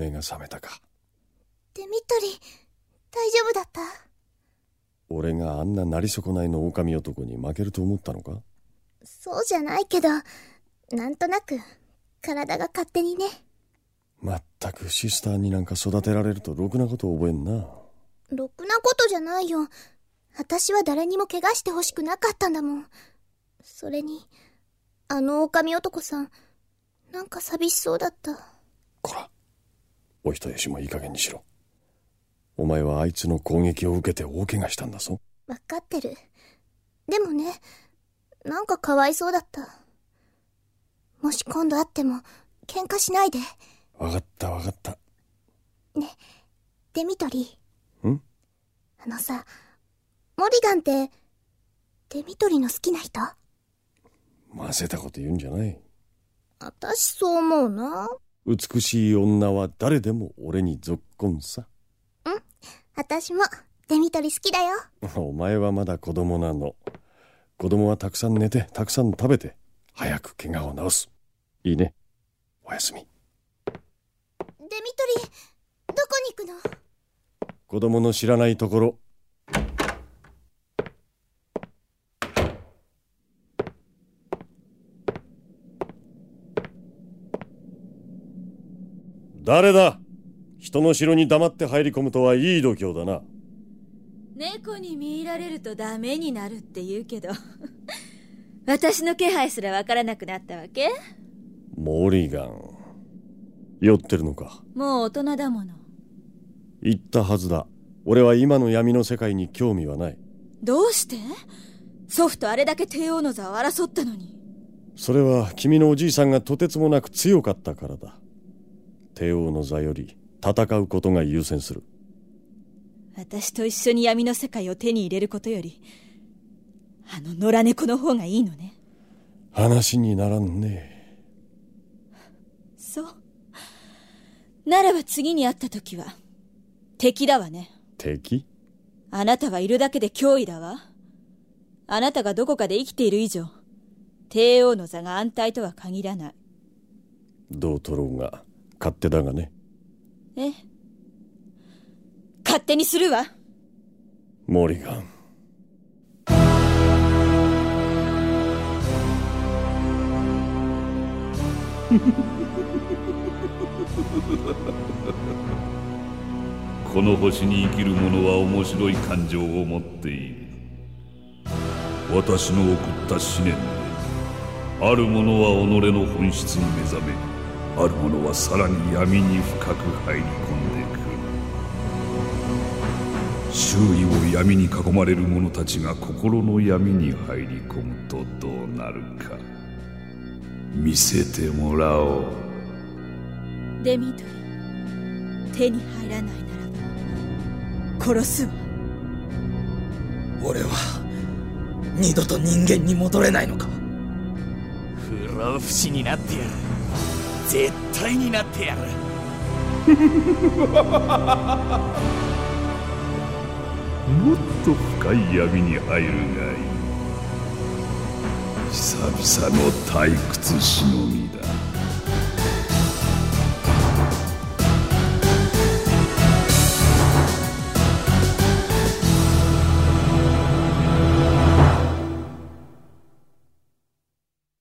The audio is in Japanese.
目が覚めたか。デミトリ大丈夫だった？俺があんななり損ないの狼男に負けると思ったのか？そうじゃないけどなんとなく体が勝手にね。まったくシスターになんか育てられるとろくなこと覚えんな。ろくなことじゃないよ。私は誰にも怪我してほしくなかったんだもん。それにあの狼男さんなんか寂しそうだったお人よしもいい加減にしろ。お前はあいつの攻撃を受けて大怪我したんだぞ。分かってる。でもねなんかかわいそうだった。もし今度会っても喧嘩しないで。分かった分かった。ねデミトリん？あのさモリガンってデミトリの好きな人？混ぜたこと言うんじゃない。私そう思うな美しい女は誰でも俺にぞっこんさ。うん私もデミトリ好きだよ。お前はまだ子供なの。子供はたくさん寝てたくさん食べて早く怪我を治す。いいね。おやすみ。デミトリどこに行くの？子供の知らないところ誰だ？人の城に黙って入り込むとはいい度胸だな。猫に見入られるとダメになるって言うけど。私の気配すらわからなくなったわけ？モリガン。酔ってるのか？もう大人だもの。言ったはずだ。俺は今の闇の世界に興味はない。どうして？祖父とあれだけ帝王の座を争ったのに。それは君のおじいさんがとてつもなく強かったからだ帝王の座より戦うことが優先する。私と一緒に闇の世界を手に入れることよりあの野良猫の方がいいのね。話にならんね。そう。ならば次に会った時は敵だわね。敵？あなたはいるだけで脅威だわ。あなたがどこかで生きている以上帝王の座が安泰とは限らない。どう取ろうが勝手だがね。え？え勝手にするわ？モリガン。この星に生きる者は面白い感情を持っている。私の送った思念である者は己の本質に目覚めある者はさらに闇に深く入り込んでくる。周囲を闇に囲まれる者たちが心の闇に入り込むとどうなるか。見せてもらおう。デミトリ手に入らないならば殺すわ。俺は二度と人間に戻れないのか。不老不死になってやる絶対になってやる。もっと深い闇に入るがいい。久々の退屈忍び